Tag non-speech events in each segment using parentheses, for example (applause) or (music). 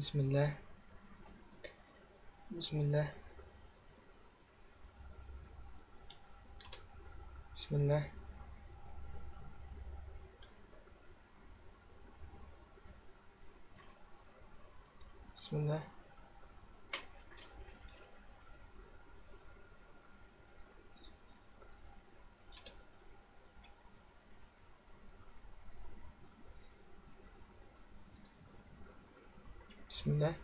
بسم الله. بسم الله. بسم الله. بسم الله بسم الله.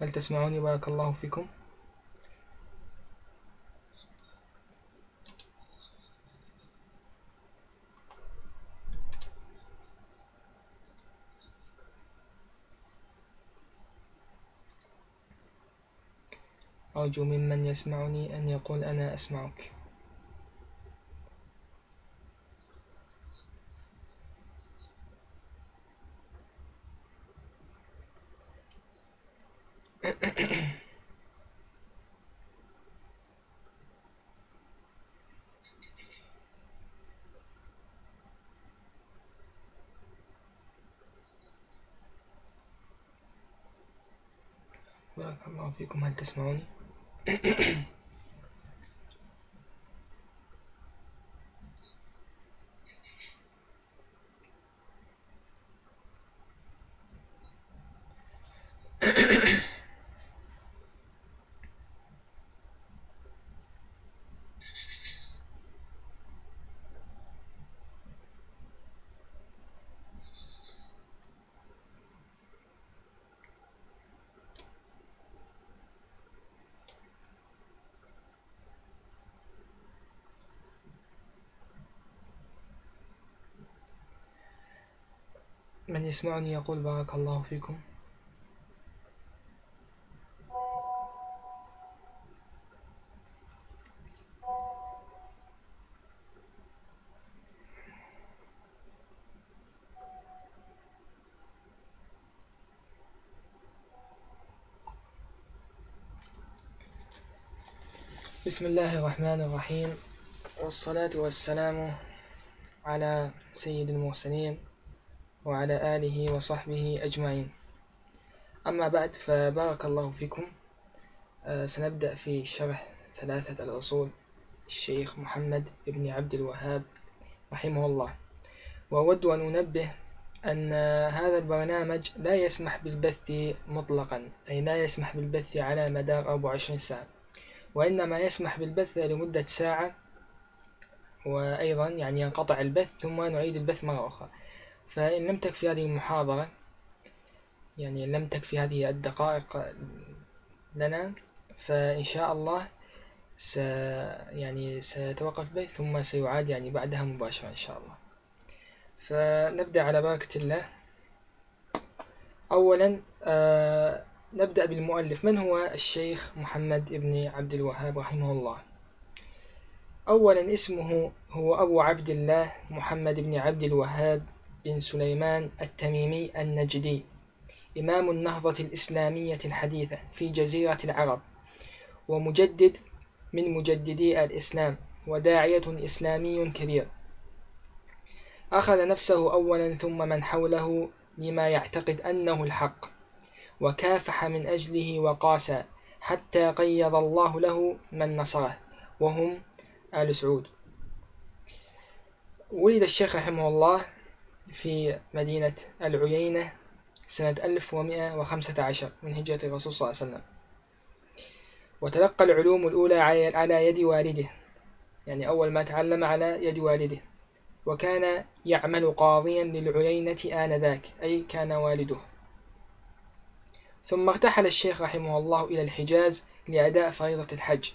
هل تسمعوني؟ بارك الله فيكم. أرجو ممن يسمعني أن يقول أنا أسمعك. بارك الله فيكم. هل تسمعوني؟ (clears throat) من يسمعني يقول بارك الله فيكم. بسم الله الرحمن الرحيم والصلاة والسلام على سيد المرسلين وعلى آله وصحبه أجمعين. أما بعد فبارك الله فيكم. آه، سنبدأ في شرح ثلاثة الأصول. الشيخ محمد بن عبد الوهاب رحمه الله. وأود أن أنبه أن هذا البرنامج لا يسمح بالبث مطلقا أي لا يسمح بالبث على مدار 24 ساعة. وإنما يسمح بالبث لمدة ساعة وأيضا يعني ينقطع البث ثم نعيد البث مرة أخرى. فإن لم تكفي هذه المحاضرة يعني لم تكفي هذه الدقائق لنا فإن شاء الله س يعني سيتوقف به ثم سيعاد يعني بعدها مباشرة إن شاء الله. فنبدأ على بركة الله. أولا آه نبدأ بالمؤلف. من هو الشيخ محمد بن عبد الوهاب رحمه الله؟ أولا اسمه هو أبو عبد الله محمد بن عبد الوهاب بن سليمان التميمي النجدي إمام النهضة الإسلامية الحديثة في جزيرة العرب ومجدد من مجددي الإسلام وداعية إسلامي كبير. أخذ نفسه أولا ثم من حوله لما يعتقد أنه الحق وكافح من أجله وقاسى حتى قيض الله له من نصره وهم آل سعود. ولد الشيخ رحمه الله في مدينة العيينة سنة 1115 من هجرة الرسول صلى الله عليه وسلم. وتلقى العلوم الأولى على يد والده. يعني أول ما تعلم على يد والده. وكان يعمل قاضيا للعيينة آنذاك أي كان والده. ثم ارتحل الشيخ رحمه الله إلى الحجاز لأداء فريضة الحج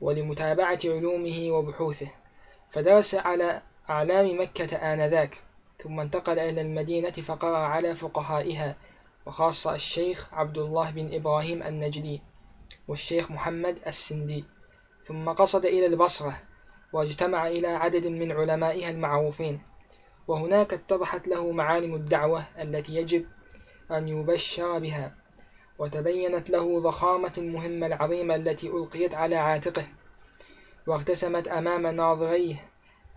ولمتابعة علومه وبحوثه. فدرس على أعلام مكة آنذاك. ثم انتقل إلى المدينة فقرأ على فقهائها وخاصة الشيخ عبد الله بن إبراهيم النجدي والشيخ محمد السندي. ثم قصد إلى البصرة واجتمع إلى عدد من علمائها المعروفين. وهناك اتضحت له معالم الدعوة التي يجب أن يبشر بها وتبينت له ضخامة المهمة العظيمة التي ألقيت على عاتقه واغتسمت أمام ناظريه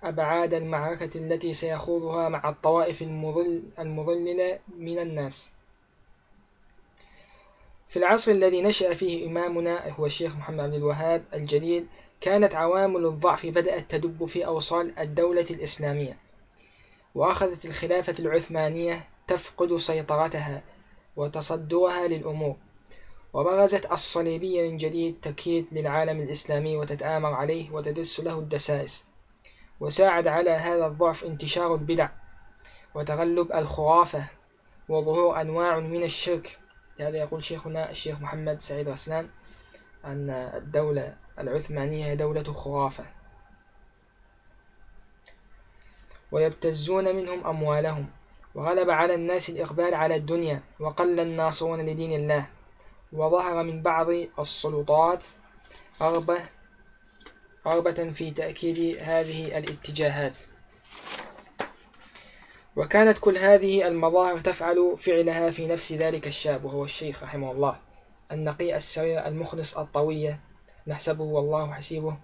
أبعاد المعركة التي سيخوضها مع الطوائف المضل المضللة من الناس. في العصر الذي نشأ فيه إمامنا هو الشيخ محمد عبد الوهاب الجليل كانت عوامل الضعف بدأت تدب في أوصال الدولة الإسلامية وأخذت الخلافة العثمانية تفقد سيطرتها وتصدرها للأمور وبرزت الصليبية من جديد تكيد للعالم الإسلامي وتتآمر عليه وتدس له الدسائس. وساعد على هذا الضعف انتشار البدع وتغلب الخرافة وظهور أنواع من الشرك. هذا يقول شيخنا الشيخ محمد سعيد رسلان أن الدولة العثمانية هي دولة خرافة. ويبتزون منهم أموالهم. وغلب على الناس الإقبال على الدنيا وقل الناصرون لدين الله. وظهر من بعض السلطات رغبة رغبة في تأكيد هذه الاتجاهات. وكانت كل هذه المظاهر تفعل فعلها في نفس ذلك الشاب وهو الشيخ رحمه الله النقي السرير المخلص الطوية نحسبه والله حسيبه.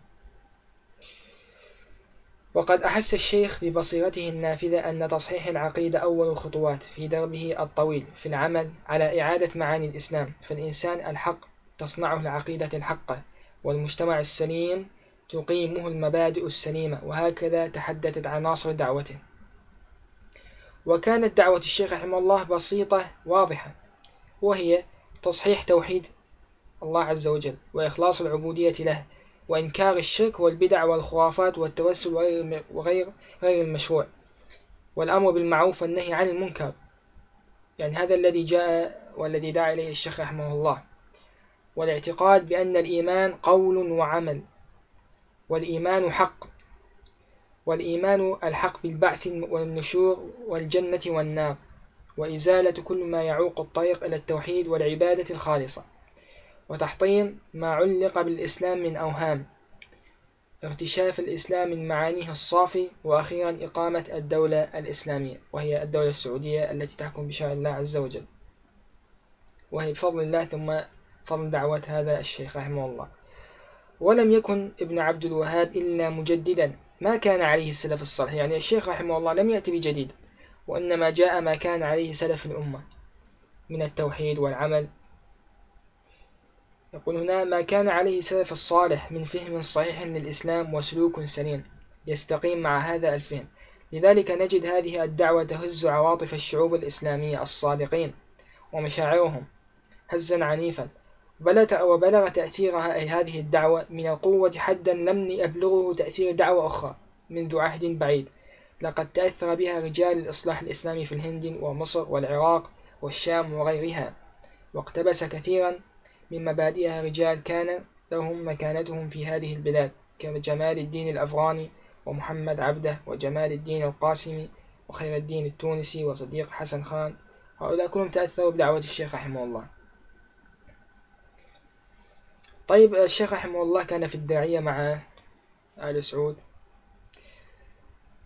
وقد أحس الشيخ ببصيرته النافذة أن تصحيح العقيدة أول الخطوات في دربه الطويل في العمل على إعادة معاني الإسلام فالإنسان الحق تصنعه العقيدة الحقة والمجتمع السليم تقيمه المبادئ السليمة وهكذا تحدثت عناصر دعوته. وكانت دعوة الشيخ رحمه الله بسيطة واضحة وهي تصحيح توحيد الله عز وجل وإخلاص العبودية له وإنكار الشرك والبدع والخرافات والتوسل وغير غير المشروع والأمر بالمعروف والنهي عن المنكر. يعني هذا الذي جاء والذي دعا إليه الشيخ رحمه الله. والاعتقاد بأن الإيمان قول وعمل. والإيمان حق. والإيمان الحق بالبعث والنشور والجنة والنار. وإزالة كل ما يعوق الطريق إلى التوحيد والعبادة الخالصة. وتحطيم ما علق بالإسلام من أوهام. اغتشاف الإسلام من معانيه الصافي. وأخيرا إقامة الدولة الإسلامية. وهي الدولة السعودية التي تحكم بشرع الله عز وجل. وهي بفضل الله ثم فضل دعوة هذا الشيخ رحمه الله. ولم يكن ابن عبد الوهاب إلا مجددا. ما كان عليه السلف الصالح. يعني الشيخ رحمه الله لم يأتي بجديد وإنما جاء ما كان عليه سلف الأمة من التوحيد والعمل. يقول هنا ما كان عليه سلف الصالح من فهم صحيح للإسلام وسلوك سليم. يستقيم مع هذا الفهم. لذلك نجد هذه الدعوة تهز عواطف الشعوب الإسلامية الصادقين ومشاعرهم. هزا عنيفا. وبلغ تأثيرها أي هذه الدعوة من القوة حدا لم يبلغه تأثير دعوة أخرى منذ عهد بعيد. لقد تأثر بها رجال الإصلاح الإسلامي في الهند ومصر والعراق والشام وغيرها واقتبس كثيرا من مبادئها رجال كان لهم مكانتهم في هذه البلاد كجمال الدين الأفغاني ومحمد عبده وجمال الدين القاسمي وخير الدين التونسي وصديق حسن خان. هؤلاء كلهم تأثروا بدعوة الشيخ رحمه الله. طيب الشيخ رحمه الله كان في الداعية مع آل سعود.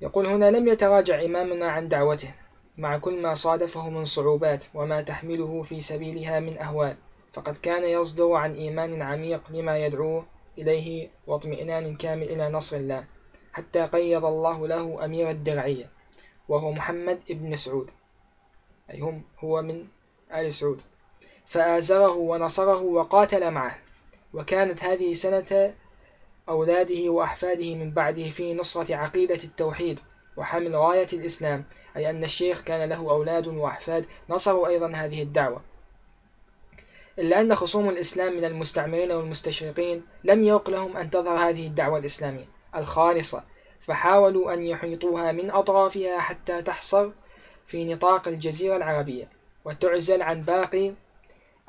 يقول هنا لم يتراجع إمامنا عن دعوته. مع كل ما صادفه من صعوبات وما تحمله في سبيلها من أهوال فقد كان يصدر عن إيمان عميق لما يدعوه إليه واطمئنان كامل إلى نصر الله حتى قيض الله له أمير الدرعية وهو محمد ابن سعود. أي هم هو من آل سعود. فآزره ونصره وقاتل معه. وكانت هذه سنة أولاده وأحفاده من بعده في نصرة عقيدة التوحيد وحمل راية الإسلام أي أن الشيخ كان له أولاد وأحفاد نصروا أيضا هذه الدعوة. إلا أن خصوم الإسلام من المستعمرين والمستشرقين لم يوق لهم أن تظهر هذه الدعوة الإسلامية الخالصة فحاولوا أن يحيطوها من أطرافها حتى تحصر في نطاق الجزيرة العربية وتعزل عن باقي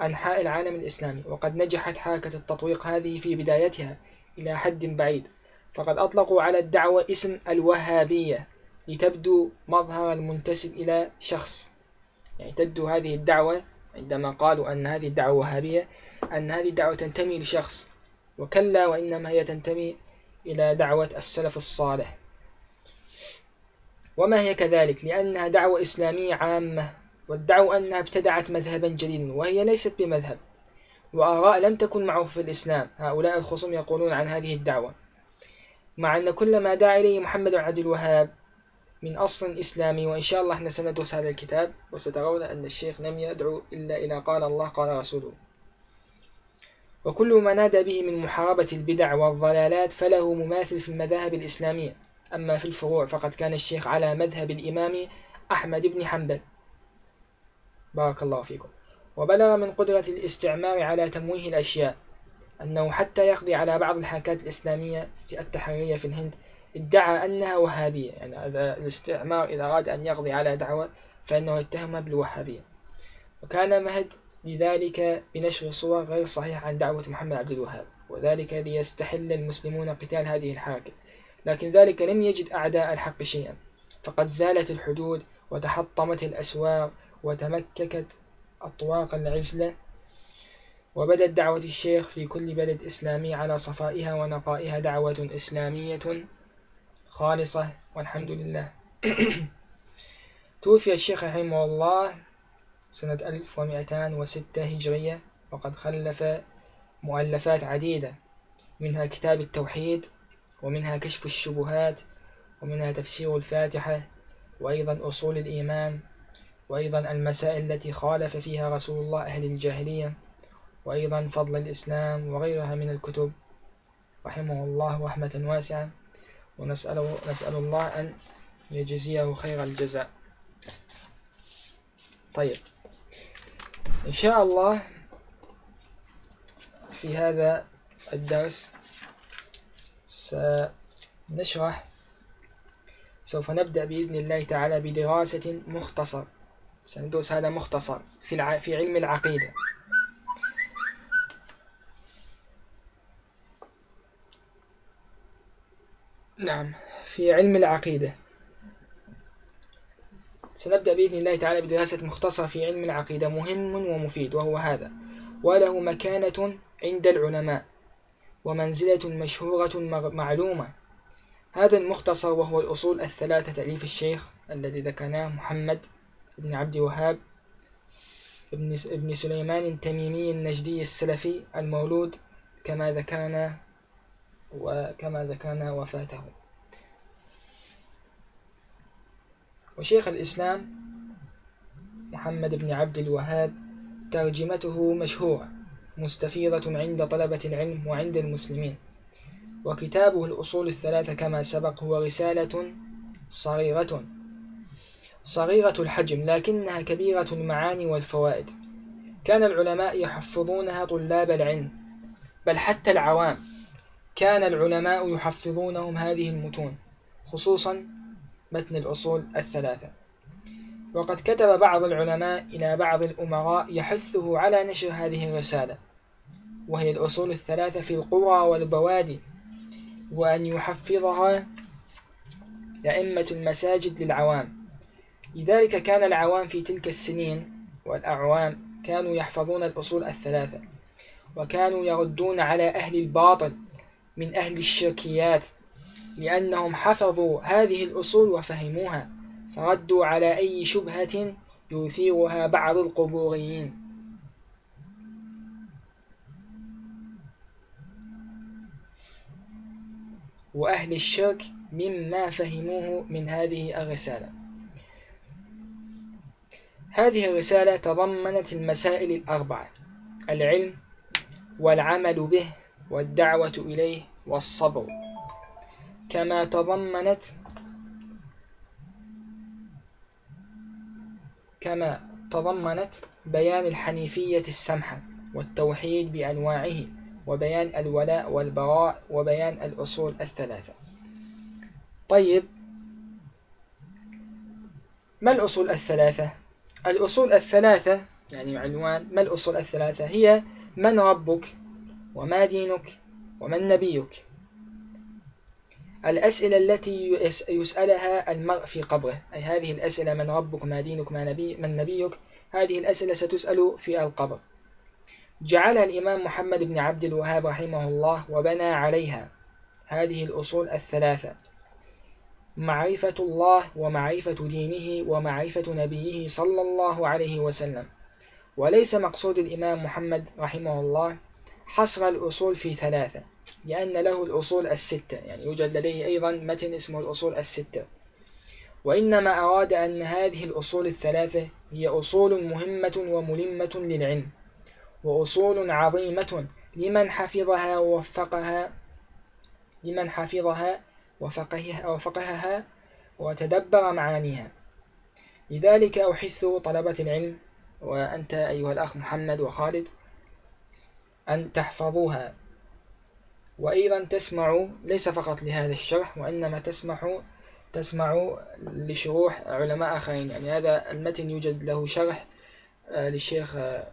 أنحاء العالم الإسلامي وقد نجحت حركة التطويق هذه في بدايتها إلى حد بعيد. فقد أطلقوا على الدعوة اسم الوهابية لتبدو مظهر المنتسب إلى شخص. يعني تبدو هذه الدعوة عندما قالوا أن هذه الدعوة وهابية أن هذه الدعوة تنتمي لشخص وكلا وإنما هي تنتمي إلى دعوة السلف الصالح. وما هي كذلك؟ لأنها دعوة إسلامية عامة. وادعوا أنها ابتدعت مذهبا جديدا وهي ليست بمذهب. وآراء لم تكن معه في الإسلام. هؤلاء الخصوم يقولون عن هذه الدعوة. مع أن كل ما دعا إليه محمد عبد الوهاب من أصل إسلامي وإن شاء الله إحنا سندرس هذا الكتاب وسترون أن الشيخ لم يدعو إلا إلى قال الله قال رسوله. وكل ما نادى به من محاربة البدع والضلالات فله مماثل في المذاهب الإسلامية. أما في الفروع فقد كان الشيخ على مذهب الإمام أحمد بن حنبل. بارك الله فيكم. وبلغ من قدرة الاستعمار على تمويه الأشياء أنه حتى يقضي على بعض الحركات الإسلامية التحريرية في الهند ادعى أنها وهابية. يعني هذا الاستعمار إذا أراد أن يقضي على دعوة فإنه يتهمها بالوهابية. وكان مهد لذلك بنشر صور غير صحيحة عن دعوة محمد عبد الوهاب وذلك ليستحل المسلمون قتال هذه الحركة لكن ذلك لم يجد أعداء الحق شيئا. فقد زالت الحدود وتحطمت الأسواق وتمككت أطواق العزلة وبدت دعوة الشيخ في كل بلد إسلامي على صفائها ونقائها دعوة إسلامية خالصة والحمد لله. (clears throat) توفي الشيخ رحمه الله سنة 1206 هجرية وقد خلف مؤلفات عديدة منها كتاب التوحيد ومنها كشف الشبهات ومنها تفسير الفاتحة وأيضا أصول الإيمان. وأيضا المسائل التي خالف فيها رسول الله أهل الجاهلية وأيضا فضل الإسلام وغيرها من الكتب رحمه الله رحمة واسعة. ونسأل نسأل الله أن يجزيه خير الجزاء. طيب إن شاء الله في هذا الدرس سنشرح سوف نبدأ بإذن الله تعالى بدراسة مختصر سندرس هذا مختصر في, في علم العقيدة. نعم في علم العقيدة. سنبدأ بإذن الله تعالى بدراسة مختصرة في علم العقيدة مهم ومفيد وهو هذا وله مكانة عند العلماء ومنزلة مشهورة معلومة. هذا المختصر وهو الأصول الثلاثة تأليف الشيخ الذي ذكرناه محمد بن عبد وهاب ابن ابن سليمان التميمي النجدي السلفي المولود كما ذكرنا وكما ذكرنا وفاته. وشيخ الإسلام محمد بن عبد الوهاب ترجمته مشهورة مستفيضة عند طلبة العلم وعند المسلمين. وكتابه الأصول الثلاثة كما سبق هو رسالة صغيرة صغيرة الحجم لكنها كبيرة المعاني والفوائد. كان العلماء يحفظونها طلاب العلم بل حتى العوام. كان العلماء يحفظونهم هذه المتون خصوصا متن الأصول الثلاثة. وقد كتب بعض العلماء إلى بعض الأمراء يحثه على نشر هذه الرسالة وهي الأصول الثلاثة في القرى والبوادي وأن يحفظها لأئمة المساجد للعوام. لذلك كان العوام في تلك السنين والأعوام كانوا يحفظون الأصول الثلاثة وكانوا يردون على أهل الباطل من أهل الشركيات لأنهم حفظوا هذه الأصول وفهموها فردوا على أي شبهة يثيرها بعض القبوريين. وأهل الشرك مما فهموه من هذه الرسالة. هذه الرسالة تضمنت المسائل الأربعة العلم والعمل به والدعوة إليه والصبر كما تضمنت كما تضمنت بيان الحنيفية السمحة والتوحيد بأنواعه وبيان الولاء والبراء وبيان الأصول الثلاثة طيب ما الأصول الثلاثة؟ الأصول الثلاثة يعني عنوان ما الأصول الثلاثة؟ هي من ربك وما دينك ومن نبيك. الأسئلة التي يسألها المرء في قبره. أي هذه الأسئلة من ربك ما دينك ما نبي من نبيك هذه الأسئلة ستسأل في القبر. جعلها الإمام محمد بن عبد الوهاب رحمه الله وبنى عليها هذه الأصول الثلاثة. معرفة الله ومعرفة دينه ومعرفة نبيه صلى الله عليه وسلم. وليس مقصود الإمام محمد رحمه الله حصر الأصول في ثلاثة لأن له الأصول الستة يعني يوجد لديه أيضا متن اسمه الأصول الستة. وإنما أراد أن هذه الأصول الثلاثة هي أصول مهمة وملمة للعلم وأصول عظيمة لمن حفظها ووفقها لمن حفظها وفقهها, وتدبر معانيها. لذلك أحث طلبة العلم وأنت أيها الأخ محمد وخالد أن تحفظوها. وأيضا تسمعوا ليس فقط لهذا الشرح وإنما تسمعوا تسمعوا لشروح علماء آخرين. يعني هذا المتن يوجد له شرح آه، للشيخ آه،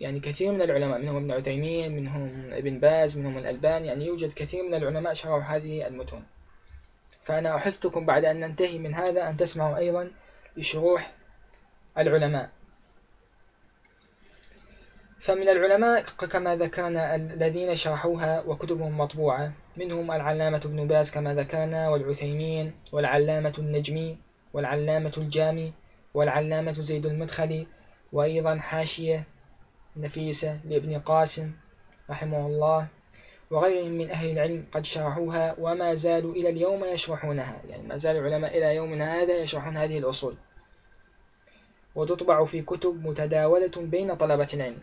يعني كثير من العلماء منهم ابن عثيمين منهم ابن باز منهم الألبان يعني يوجد كثير من العلماء شرحوا هذه المتون. فأنا أحثكم بعد أن ننتهي من هذا أن تسمعوا أيضا لشروح العلماء. فمن العلماء كما ذكرنا الذين شرحوها وكتبهم مطبوعة منهم العلامة ابن باز كما ذكرنا والعثيمين والعلامة النجمي والعلامة الجامي والعلامة زيد المدخلي وأيضا حاشية نفيسة لابن قاسم رحمه الله. وغيرهم من أهل العلم قد شرحوها وما زالوا إلى اليوم يشرحونها. يعني ما زال العلماء إلى يومنا هذا يشرحون هذه الأصول. وتطبع في كتب متداولة بين طلبة العلم.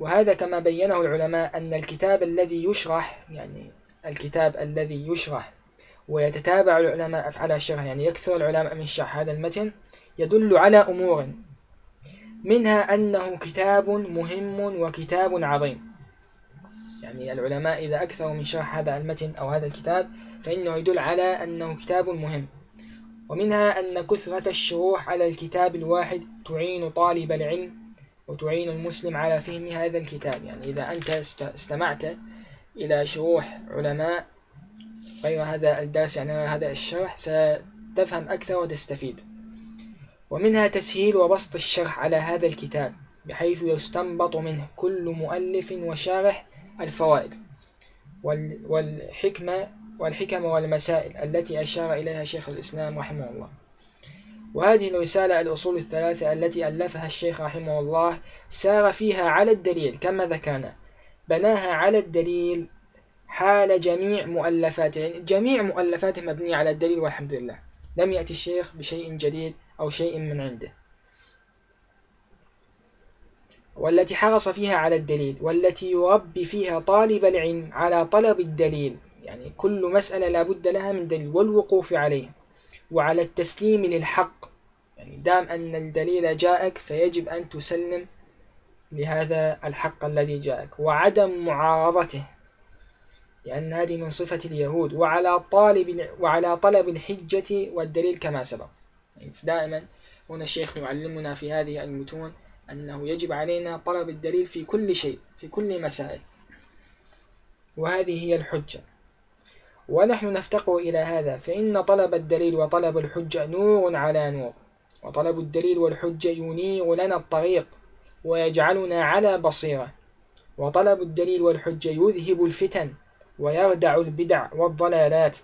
وهذا كما بينه العلماء أن الكتاب الذي يشرح يعني الكتاب الذي يشرح ويتتابع العلماء على الشرح يعني يكثر العلماء من شرح هذا المتن يدل على أمور. منها أنه كتاب مهم وكتاب عظيم. يعني العلماء إذا أكثروا من شرح هذا المتن أو هذا الكتاب فإنه يدل على أنه كتاب مهم. ومنها أن كثرة الشروح على الكتاب الواحد تعين طالب العلم وتعين المسلم على فهم هذا الكتاب. يعني إذا أنت استمعت إلى شروح علماء غير هذا الدرس يعني هذا الشرح ستفهم أكثر وتستفيد. ومنها تسهيل وبسط الشرح على هذا الكتاب بحيث يستنبط منه كل مؤلف وشارح الفوائد والحكمة والحكم والمسائل التي أشار إليها شيخ الإسلام رحمه الله. وهذه الرسالة الأصول الثلاثة التي ألفها الشيخ رحمه الله سار فيها على الدليل كما ذكرنا بناها على الدليل حال جميع مؤلفاته يعني جميع مؤلفاته مبنية على الدليل والحمد لله. لم يأتي الشيخ بشيء جديد أو شيء من عنده. والتي حرص فيها على الدليل والتي يربي فيها طالب العلم على طلب الدليل. يعني كل مسألة لا بد لها من دليل والوقوف عليه وعلى التسليم للحق. يعني دام أن الدليل جاءك فيجب أن تسلم لهذا الحق الذي جاءك. وعدم معارضته لأن هذه من صفة اليهود. وعلى طالب وعلى طلب الحجة والدليل كما سبق. يعني دائما هنا الشيخ يعلمنا في هذه المتون أنه يجب علينا طلب الدليل في كل شيء في كل مسائل. وهذه هي الحجة. ونحن نفتقر إلى هذا فإن طلب الدليل وطلب الحجة نور على نور. وطلب الدليل والحجة ينير لنا الطريق ويجعلنا على بصيرة. وطلب الدليل والحجة يذهب الفتن ويردع البدع والضلالات.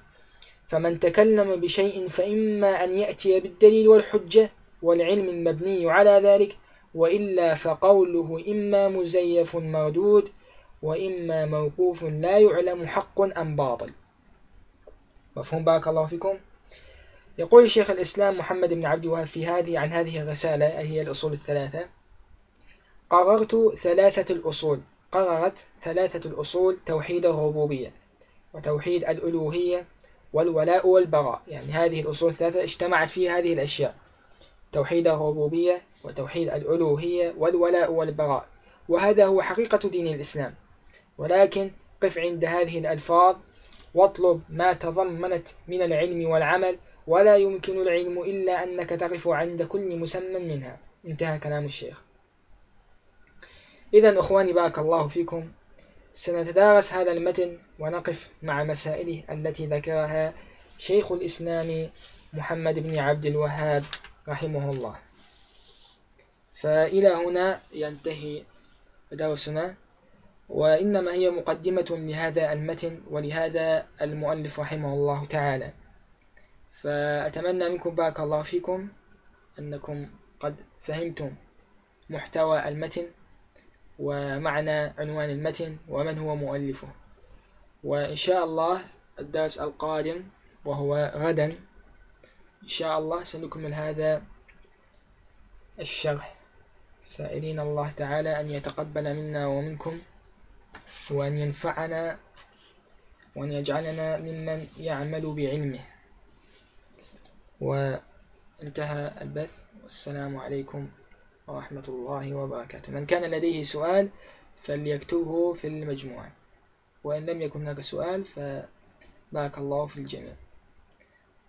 فمن تكلم بشيء فإما أن يأتي بالدليل والحجة والعلم المبني على ذلك وإلا فقوله إما مزيف مردود وإما موقوف لا يعلم حق أم باطل. مفهوم بارك الله فيكم؟ يقول شيخ الإسلام محمد بن عبد الوهاب في هذه عن هذه الرسالة هي الأصول الثلاثة. قررت ثلاثة الأصول قررت ثلاثة الأصول توحيد الربوبية وتوحيد الألوهية والولاء والبراء. يعني هذه الأصول الثلاثة اجتمعت فيها هذه الأشياء. توحيد الربوبية وتوحيد الألوهية والولاء والبراء. وهذا هو حقيقة دين الإسلام. ولكن قف عند هذه الألفاظ واطلب ما تضمنت من العلم والعمل ولا يمكن العلم إلا أنك تقف عند كل مسمى منها. انتهى كلام الشيخ. إذا أخواني بارك الله فيكم. سنتدارس هذا المتن ونقف مع مسائله التي ذكرها شيخ الإسلام محمد بن عبد الوهاب. رحمه الله فإلى هنا ينتهي درسنا وإنما هي مقدمة لهذا المتن ولهذا المؤلف رحمه الله تعالى. فأتمنى منكم بارك الله فيكم أنكم قد فهمتم محتوى المتن ومعنى عنوان المتن ومن هو مؤلفه. وإن شاء الله الدرس القادم وهو غدا. إن شاء الله سنكمل هذا الشرح. سائلين الله تعالى أن يتقبل منا ومنكم وأن ينفعنا وأن يجعلنا ممن يعمل بعلمه. وانتهى البث. والسلام عليكم ورحمة الله وبركاته. من كان لديه سؤال فليكتبه في المجموعة وإن لم يكن هناك سؤال فبارك الله في الجميع.